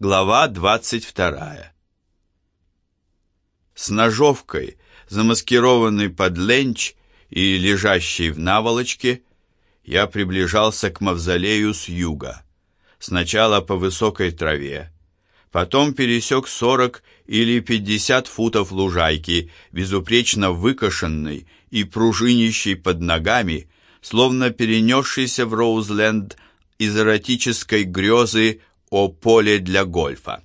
Глава 22. С ножовкой, замаскированной под ленч и лежащей в наволочке, я приближался к мавзолею с юга. Сначала по высокой траве, потом пересек 40 или 50 футов лужайки, безупречно выкошенной и пружинящей под ногами, словно перенесшийся в Роузленд из эротической грезы о поле для гольфа.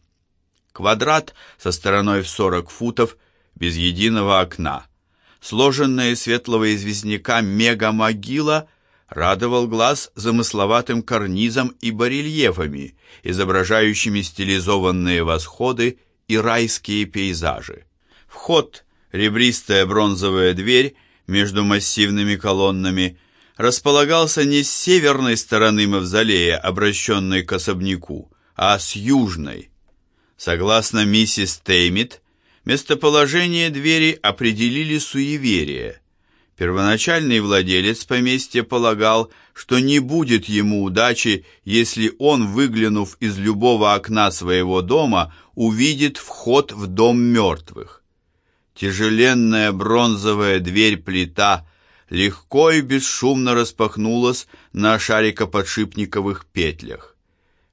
Квадрат со стороной в 40 футов, без единого окна. Сложенная из светлого известняка мега-могила радовал глаз замысловатым карнизом и барельефами, изображающими стилизованные восходы и райские пейзажи. Вход, ребристая бронзовая дверь между массивными колоннами, располагался не с северной стороны мавзолея, обращенной к особняку, а с южной. Согласно миссис Теймит, местоположение двери определили суеверие. Первоначальный владелец поместья полагал, что не будет ему удачи, если он, выглянув из любого окна своего дома, увидит вход в дом мертвых. Тяжеленная бронзовая дверь-плита легко и бесшумно распахнулась на шарикоподшипниковых петлях.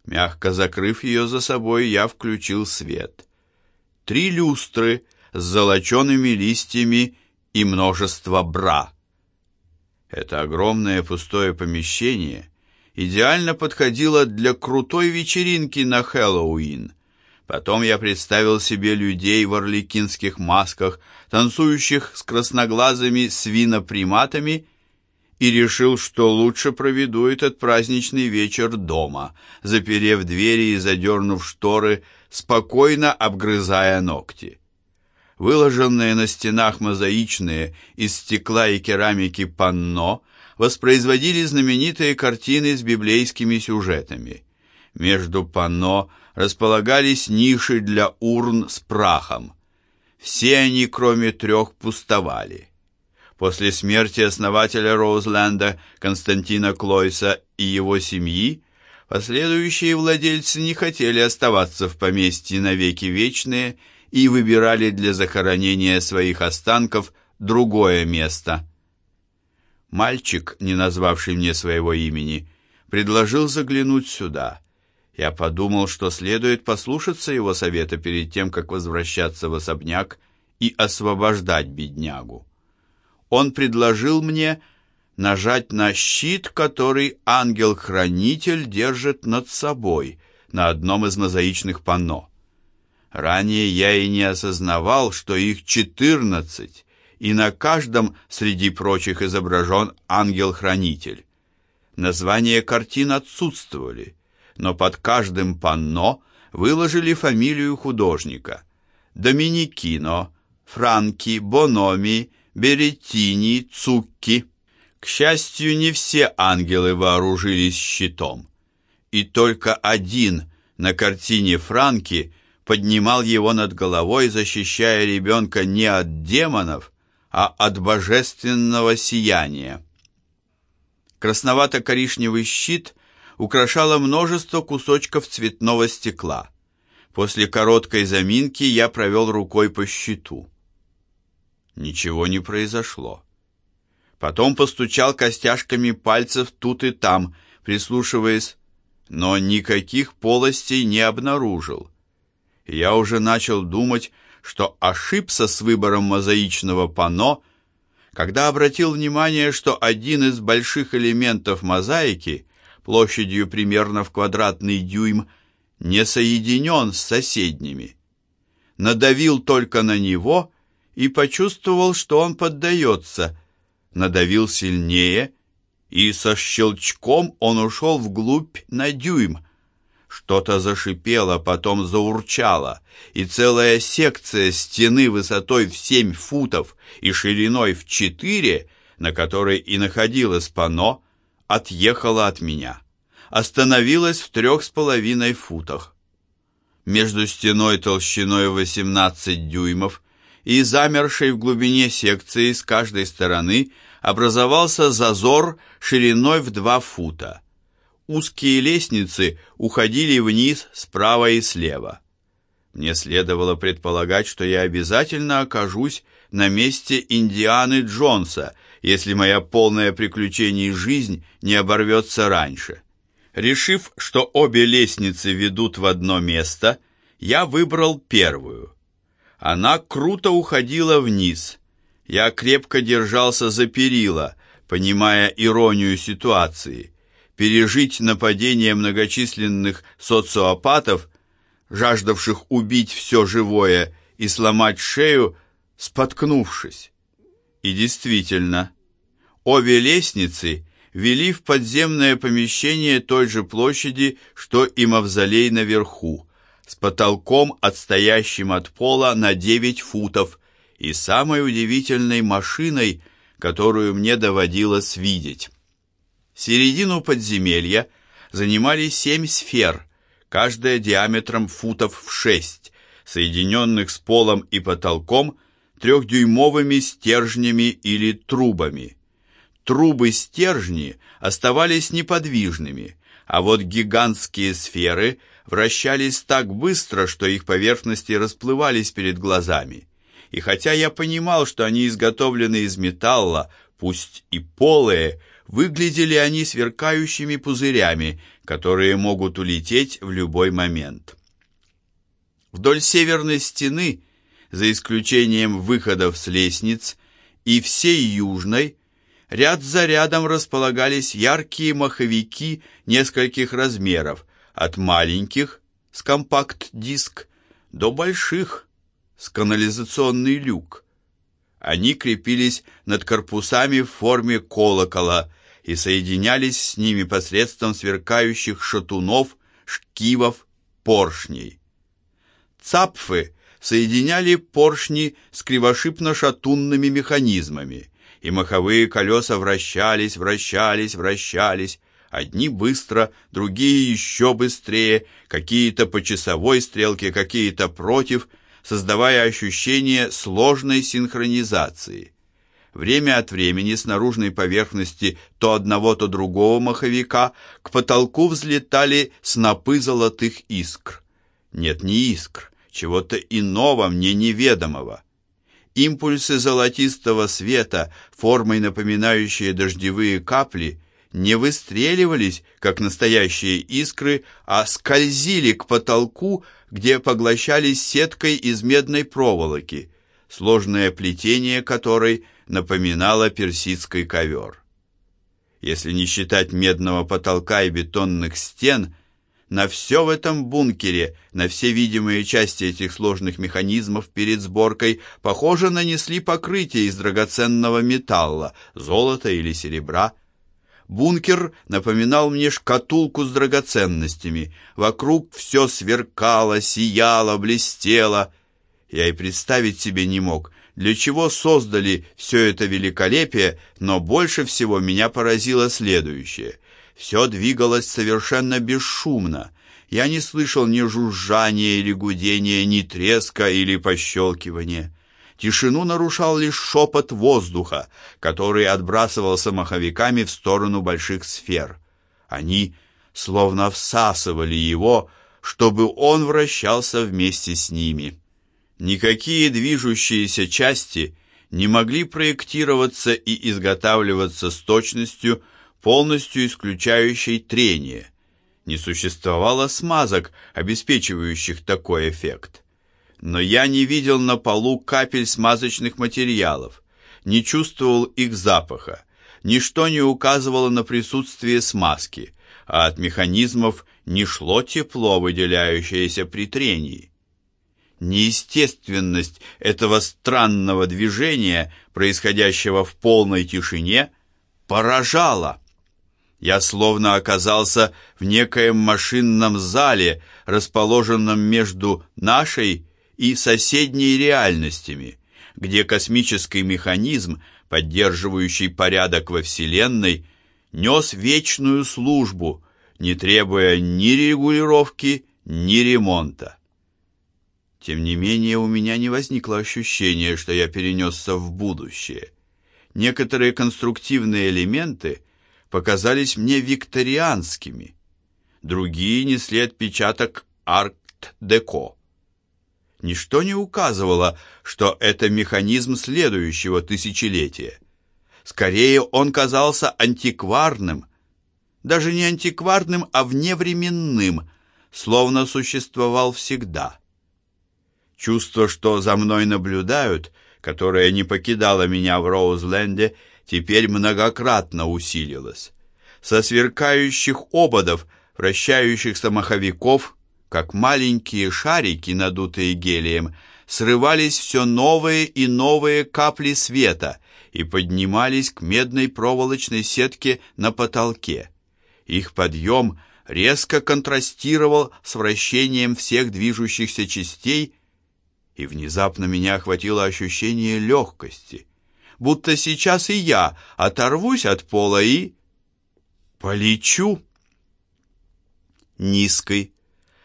Мягко закрыв ее за собой, я включил свет. Три люстры с золочеными листьями и множество бра. Это огромное пустое помещение идеально подходило для крутой вечеринки на Хэллоуин. Потом я представил себе людей в орликинских масках, танцующих с красноглазыми свиноприматами и решил, что лучше проведу этот праздничный вечер дома, заперев двери и задернув шторы, спокойно обгрызая ногти. Выложенные на стенах мозаичные из стекла и керамики панно воспроизводили знаменитые картины с библейскими сюжетами. Между панно располагались ниши для урн с прахом. Все они, кроме трех, пустовали. После смерти основателя Роузленда Константина Клойса и его семьи, последующие владельцы не хотели оставаться в поместье навеки вечные и выбирали для захоронения своих останков другое место. Мальчик, не назвавший мне своего имени, предложил заглянуть сюда. Я подумал, что следует послушаться его совета перед тем, как возвращаться в особняк и освобождать беднягу он предложил мне нажать на щит, который ангел-хранитель держит над собой на одном из мозаичных панно. Ранее я и не осознавал, что их четырнадцать, и на каждом среди прочих изображен ангел-хранитель. Названия картин отсутствовали, но под каждым панно выложили фамилию художника. Доминикино, Франки, Бономи, Береттини, Цукки. К счастью, не все ангелы вооружились щитом, и только один на картине Франки поднимал его над головой, защищая ребенка не от демонов, а от божественного сияния. Красновато-коричневый щит украшало множество кусочков цветного стекла. После короткой заминки я провел рукой по щиту. Ничего не произошло. Потом постучал костяшками пальцев тут и там, прислушиваясь, но никаких полостей не обнаружил. Я уже начал думать, что ошибся с выбором мозаичного панно, когда обратил внимание, что один из больших элементов мозаики, площадью примерно в квадратный дюйм, не соединен с соседними. Надавил только на него и почувствовал, что он поддается. Надавил сильнее, и со щелчком он ушел вглубь на дюйм. Что-то зашипело, потом заурчало, и целая секция стены высотой в семь футов и шириной в четыре, на которой и находилось панно, отъехала от меня. Остановилась в трех с половиной футах. Между стеной толщиной 18 дюймов и замершей в глубине секции с каждой стороны образовался зазор шириной в два фута. узкие лестницы уходили вниз справа и слева. Мне следовало предполагать, что я обязательно окажусь на месте Индианы Джонса, если моя полная приключений жизнь не оборвется раньше. Решив, что обе лестницы ведут в одно место, я выбрал первую. Она круто уходила вниз. Я крепко держался за перила, понимая иронию ситуации. Пережить нападение многочисленных социопатов, жаждавших убить все живое и сломать шею, споткнувшись. И действительно, обе лестницы вели в подземное помещение той же площади, что и мавзолей наверху, с потолком, отстоящим от пола на 9 футов, и самой удивительной машиной, которую мне доводилось видеть. Середину подземелья занимали семь сфер, каждая диаметром футов в шесть, соединенных с полом и потолком трехдюймовыми стержнями или трубами. Трубы-стержни оставались неподвижными, а вот гигантские сферы вращались так быстро, что их поверхности расплывались перед глазами. И хотя я понимал, что они изготовлены из металла, пусть и полые, выглядели они сверкающими пузырями, которые могут улететь в любой момент. Вдоль северной стены за исключением выходов с лестниц, и всей южной, ряд за рядом располагались яркие маховики нескольких размеров, от маленьких с компакт-диск до больших с канализационный люк. Они крепились над корпусами в форме колокола и соединялись с ними посредством сверкающих шатунов, шкивов, поршней. Цапфы соединяли поршни с кривошипно-шатунными механизмами, и маховые колеса вращались, вращались, вращались, одни быстро, другие еще быстрее, какие-то по часовой стрелке, какие-то против, создавая ощущение сложной синхронизации. Время от времени с наружной поверхности то одного, то другого маховика к потолку взлетали снопы золотых искр. Нет, не искр, чего-то иного мне неведомого. Импульсы золотистого света, формой напоминающие дождевые капли, не выстреливались, как настоящие искры, а скользили к потолку, где поглощались сеткой из медной проволоки, сложное плетение которой напоминало персидский ковер. Если не считать медного потолка и бетонных стен, на все в этом бункере, на все видимые части этих сложных механизмов перед сборкой, похоже, нанесли покрытие из драгоценного металла, золота или серебра. Бункер напоминал мне шкатулку с драгоценностями. Вокруг все сверкало, сияло, блестело. Я и представить себе не мог, для чего создали все это великолепие, но больше всего меня поразило следующее — все двигалось совершенно бесшумно. Я не слышал ни жужжания или гудения, ни треска или пощелкивания. Тишину нарушал лишь шепот воздуха, который отбрасывался маховиками в сторону больших сфер. Они словно всасывали его, чтобы он вращался вместе с ними. Никакие движущиеся части не могли проектироваться и изготавливаться с точностью, полностью исключающей трение. Не существовало смазок, обеспечивающих такой эффект. Но я не видел на полу капель смазочных материалов, не чувствовал их запаха. Ничто не указывало на присутствие смазки, а от механизмов не шло тепло, выделяющееся при трении. Неестественность этого странного движения, происходящего в полной тишине, поражала. Я словно оказался в некоем машинном зале, расположенном между нашей и соседней реальностями, где космический механизм, поддерживающий порядок во Вселенной, нес вечную службу, не требуя ни регулировки, ни ремонта. Тем не менее, у меня не возникло ощущения, что я перенесся в будущее. Некоторые конструктивные элементы – показались мне викторианскими, другие несли отпечаток арт-деко. Ничто не указывало, что это механизм следующего тысячелетия. Скорее, он казался антикварным, даже не антикварным, а вневременным, словно существовал всегда. Чувство, что за мной наблюдают, которое не покидало меня в Роузленде, теперь многократно усилилось. Со сверкающих ободов, вращающихся маховиков, как маленькие шарики, надутые гелием, срывались все новые и новые капли света и поднимались к медной проволочной сетке на потолке. Их подъем резко контрастировал с вращением всех движущихся частей, и внезапно меня охватило ощущение легкости, будто сейчас и я оторвусь от пола и полечу. Низкий,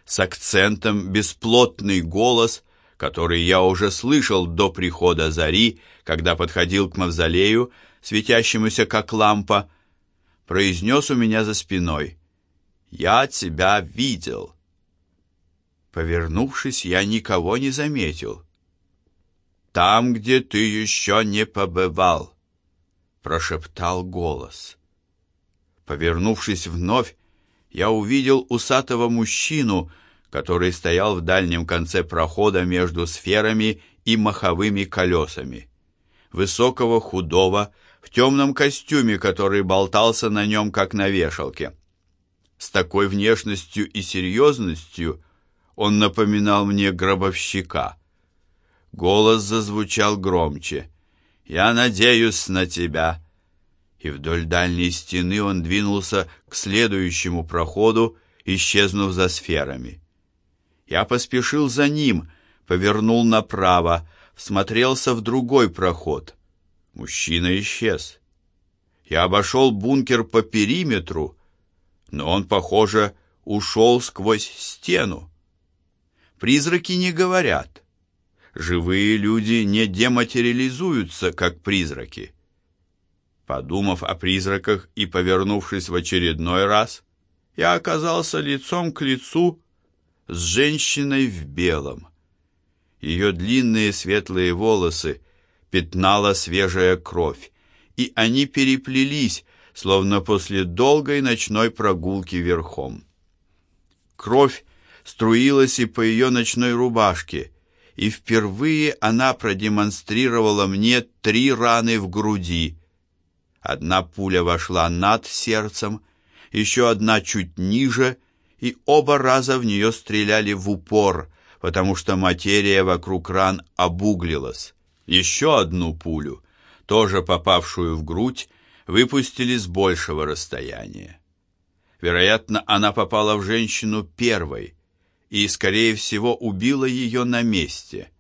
с акцентом бесплотный голос, который я уже слышал до прихода зари, когда подходил к мавзолею, светящемуся как лампа, произнес у меня за спиной: "Я тебя видел". Повернувшись, я никого не заметил. Там, где ты еще не побывал, прошептал голос. Повернувшись вновь, я увидел усатого мужчину, который стоял в дальнем конце прохода между сферами и маховыми колесами. Высокого, худого, в темном костюме, который болтался на нем, как на вешалке. С такой внешностью и серьезностью он напоминал мне гробовщика. Голос зазвучал громче. «Я надеюсь на тебя!» И вдоль дальней стены он двинулся к следующему проходу, исчезнув за сферами. Я поспешил за ним, повернул направо, всмотрелся в другой проход. Мужчина исчез. Я обошел бункер по периметру, но он, похоже, ушел сквозь стену. Призраки не говорят. Живые люди не дематериализуются, как призраки. Подумав о призраках и повернувшись в очередной раз, я оказался лицом к лицу с женщиной в белом. Ее длинные светлые волосы пятнала свежая кровь, и они переплелись, словно после долгой ночной прогулки верхом. Кровь струилась и по ее ночной рубашке, и впервые она продемонстрировала мне три раны в груди. Одна пуля вошла над сердцем, еще одна чуть ниже, и оба раза в нее стреляли в упор, потому что материя вокруг ран обуглилась. Еще одну пулю, тоже попавшую в грудь, выпустили с большего расстояния. Вероятно, она попала в женщину первой и, скорее всего, убила ее на месте.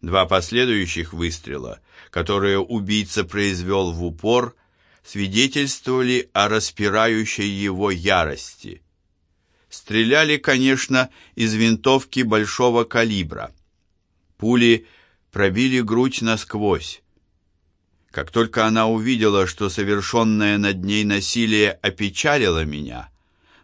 Два последующих выстрела, которые убийца произвел в упор, свидетельствовали о распирающей его ярости. Стреляли, конечно, из винтовки большого калибра. Пули пробили грудь насквозь. Как только она увидела, что совершенное над ней насилие опечалило меня,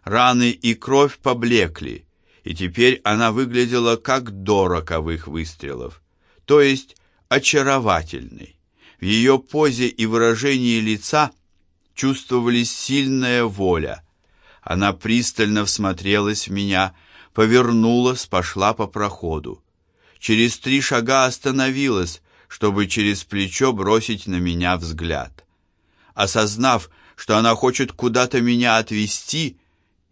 раны и кровь поблекли, и теперь она выглядела как до роковых выстрелов, то есть очаровательной. В ее позе и выражении лица чувствовались сильная воля. Она пристально всмотрелась в меня, повернулась, пошла по проходу через три шага остановилась, чтобы через плечо бросить на меня взгляд. Осознав, что она хочет куда-то меня отвести,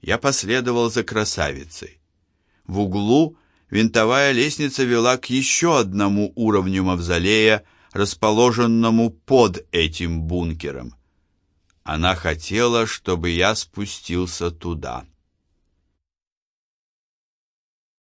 я последовал за красавицей. В углу винтовая лестница вела к еще одному уровню мавзолея, расположенному под этим бункером. Она хотела, чтобы я спустился туда.